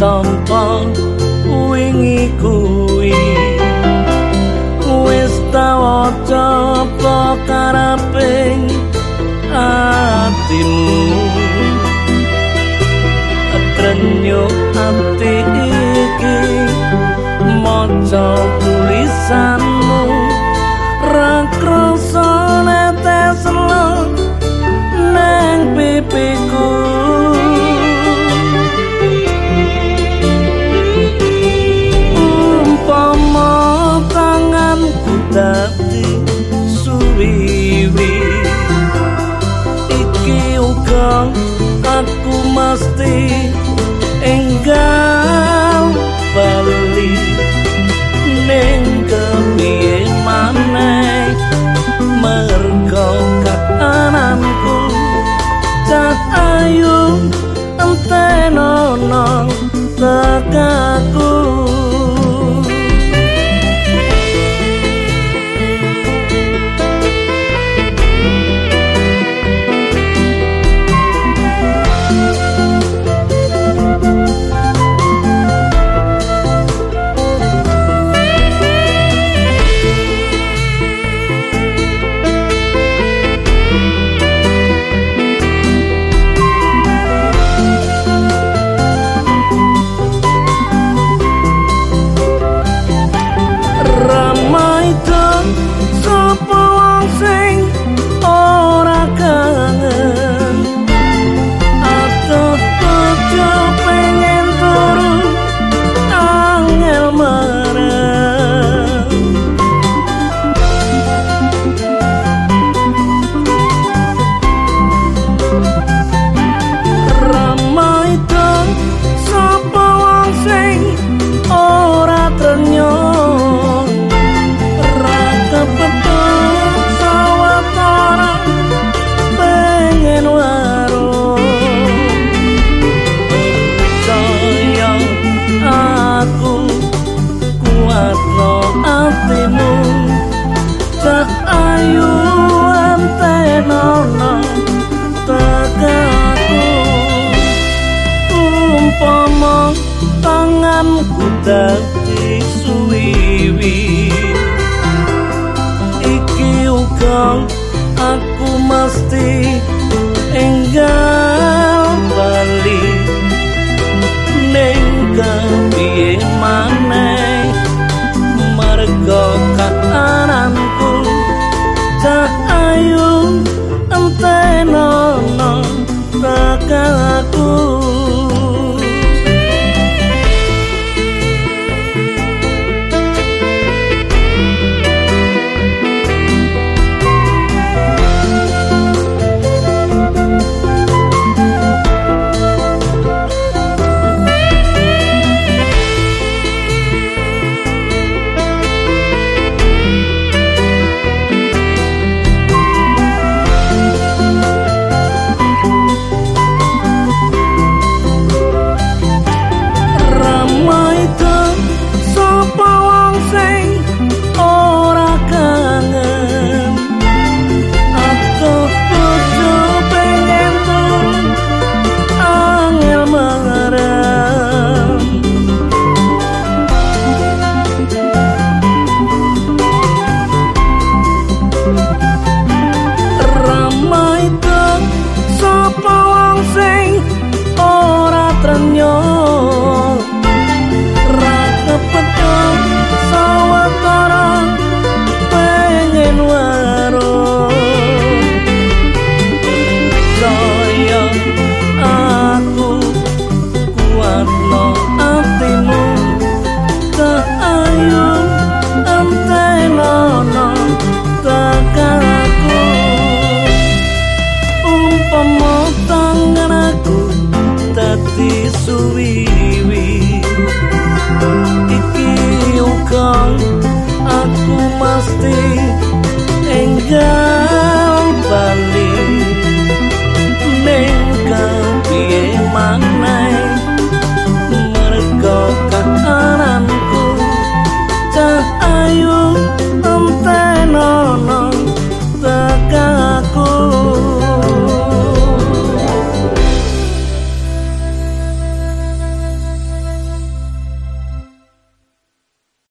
tanpa wingi kuwi. Wis tawaca pokaraping atimu atrenyo ati iki maca tulisan be dan suwiwi. Iki ukang aku mesti enggal bali. Ning kang piye maneh mergo